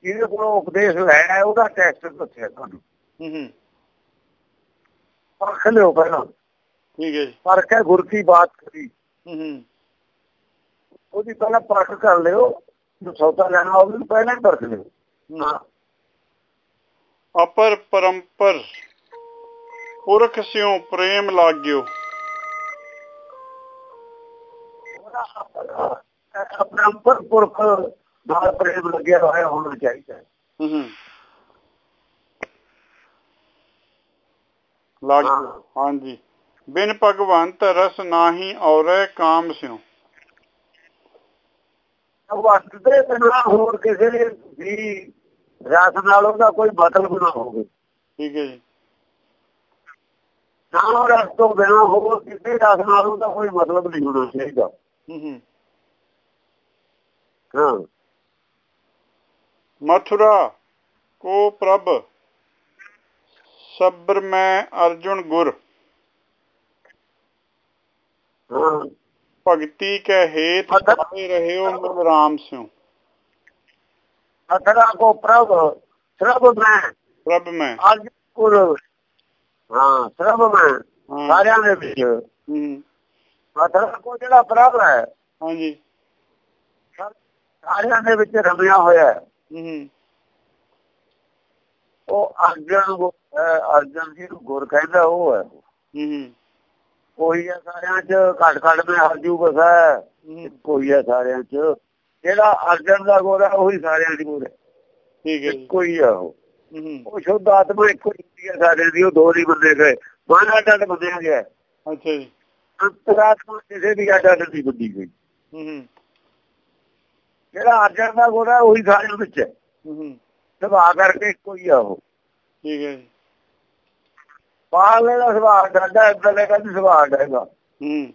ਜਿਹਦੇ ਕੋਲੋਂ ਉਪਦੇਸ਼ ਲੈਣਾ ਹੈ, ਉਹਦਾ ਟੈਸਟ ਦੱਸਿਆ ਤੁਹਾਨੂੰ। ਹੂੰ ਹੂੰ। ਪਰਖ ਲਿਓ ਪਹਿਲਾਂ। ਠੀਕ ਹੈ ਜੀ। ਪਰਖ ਹੈ ਗੁਰ ਕੀ ਬਾਤ ਕਰੀ। ਹੂੰ ਹੂੰ। ਉਹਦੀ ਪਹਿਲਾਂ ਪਰਖ ਕਰ ਲਿਓ ਜੋ ਸੌਦਾ ਲੈਣਾ ਹੋਵੇ ਪਹਿਲਾਂ ਪਰਖ ਲਿਓ। ਹਾਂ। ਅਪਰ ਪਰੰਪਰ ਪੁਰਖ ਸਿਓ ਪ੍ਰੇਮ ਲਾਗਿਓ। ਉੱਪਰ ਪੁਰਖ ਨਾਲ ਪ੍ਰੇਮ ਲੱਗਿਆ ਹੋਇਆ ਹੋਣਾ ਚਾਹੀਦਾ ਹੈ। ਲਾਗਿਓ ਹਾਂਜੀ। ਬਿਨ ਭਗਵੰਤ ਰਸ ਨਾਹੀ ਔਰੈ ਕਾਮ ਸਿਓ ਭਗਵੰਤ ਦੇ ਬਿਨਾਂ ਹੋਰ ਕਿਸੇ ਵੀ ਰਸ ਨਾਲ ਉਹਦਾ ਕੋਈ ਮਤਲਬ ਨਾ ਹੋਵੇ। ਠੀਕ ਹੈ ਜੀ। ਨਾ ਉਹ ਰਸ ਤੋਂ ਬਿਨਾਂ ਹੋਰ ਕਿਸੇ ਰਸ ਨਾਲ ਉਹਦਾ ਕੋਈ ਮਤਲਬ ਨਹੀਂ ਹੋਣਾ ਚਾਹੀਦਾ। ਹੂੰ ਹੂੰ। ਹਾਂ। ਮਥੁਰਾ ਕੋ ਪ੍ਰਭ ਸਬਰ ਮੈਂ ਅਰਜੁਨ ਗੁਰ। ਭਗਤੀ ਕੈ ਹੇਤ ਪਾਏ ਰਹਿਓ ਮਿਲ ਰਾਮ ਸਿਓ ਅਥਰਾ ਕੋ ਪ੍ਰਭ ਸਰਬ ਮੈਂ। ਪ੍ਰਭ ਮੈਂ। ਅੱਜ ਕੁਲ ਹਾਂ ਸਰਬ ਮੈਂ ਸਾਰਿਆਂ ਦੇ ਵਿੱਚ। ਹੂੰ। ਕੋ ਜਿਹੜਾ ਪ੍ਰਭ ਹੈ ਹਾਂਜੀ। ਸਾਰਿਆਂ ਦੇ ਵਿੱਚ ਰਮਿਆ ਹੋਇਆ ਹੂੰ। ਉਹ ਅਰਜਨ ਅਰਜਨ ਜੀ ਨੂੰ ਗੁਰ ਕਹਿੰਦਾ ਉਹ ਹੈ। ਕੋਈ ਹੈ ਸਾਰਿਆਂ ਚ ਘਟ ਘਟ ਮੈਂ ਹਰਜੂ ਬਸਾ ਕੋਈ ਹੈ ਸਾਰਿਆਂ ਚ। ਜਿਹੜਾ ਅਰਜਨ ਦਾ ਗੁਰ ਹੈ ਉਹੀ ਸਾਰਿਆਂ ਦੀ ਗੁਰ ਹੈ। ਠੀਕ ਹੈ ਕੋਈ ਆ ਉਹ। ਉਹ ਸ਼ੁੱਧ ਆਤਮਾ ਇੱਕੋ ਹੀ ਹੈ ਸਾਰਿਆਂ ਦੀ ਉਹ ਦੋ ਨਹੀਂ ਬੰਦੇ ਗਏ। ਮਨ ਅੱਡ ਬੰਦਿਆ ਗਿਆ। ਅੱਛਾ ਜੀ। ਅੰਤਰਾਤਮਾ ਕਿਸੇ ਦੀ ਅੱਡ ਨਹੀਂ ਬੰਦੀ ਗਈ। ਹੂੰ ਹੂੰ। ਜਿਹੜਾ ਅਰਜਨ ਦਾ ਗੁਰ ਹੈ ਉਹੀ ਸਾਰਿਆਂ ਵਿੱਚ ਹੈ। ਹੂੰ ਸੁਭਾਅ ਕਰਕੇ ਇੱਕੋ ਹੀ ਆ ਉਹ। ਠੀਕ ਹੈ ਜੀ। ਬਾਹਰਲੇ ਦਾ ਸੁਭਾਅ ਡਾਡਾ ਅੰਦਰਲੇ ਦਾ ਸੁਭਾਅ ਡਾਡਾ ਹੂੰ।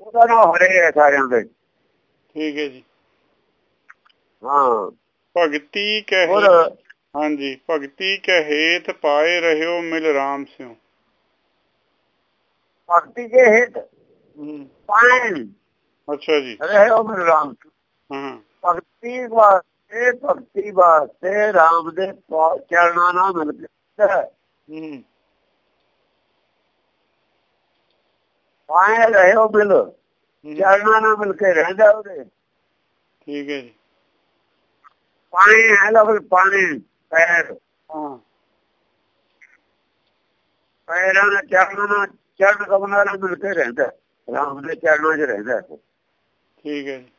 ਉਹਦਾ ਨਾਮ ਹਰੇ ਹੈ ਸਾਰਿਆਂ ਦੇ। ਠੀਕ ਹੈ ਜੀ। ਹਾਂ। ਭਗਤੀ ਕਹੇ ਹਾਂਜੀ ਭਗਤੀ ਕਹੇਤ ਪਾਏ ਰਹਿਓ ਮਿਲ ਰਾਮ ਸਿਓ ਭਗਤੀ ਕੇ ਹਿਤ ਹੂੰ। ਪਾਣ ਅੱਛਾ ਜੀ। ਰਹੇ ਹੋ ਮੇਰੇ ਰਾਮ ਹਾਂ ਭਗਤੀ ਵਾਸਤੇ ਭਗਤੀ ਵਾਸਤੇ ਰਾਮ ਦੇ ਚਰਨਾਂ ਨਾਲ ਮਿਲ ਕੇ ਹੂੰ। ਪਾਏ ਰਹੇ ਹੋ ਮਿਲ ਹੂੰ, ਚਰਨਾਂ ਨਾਲ ਮਿਲ ਕੇ ਰਹਿੰਦਾ ਉਹਦੇ। ਠੀਕ ਹੈ ਜੀ। ਪਾਣੀ ਹੈ ਲਫ਼ਜ਼ ਪਾਣੀ ਪੈਰ। ਹਾਂ। ਪੈਰਾਂ ਨਾਲ ਚਰਨਾਂ ਨਾਲ ਚਰਨ ਕਮਲਾਂ ਨਾਲ ਮਿਲ ਕੇ ਰਹਿੰਦਾ ਰਾਮ ਦੇ ਚਰਨਾਂ 'ਚ ਰਹਿੰਦਾ। ਠੀਕ ਹੈ। ਜੀ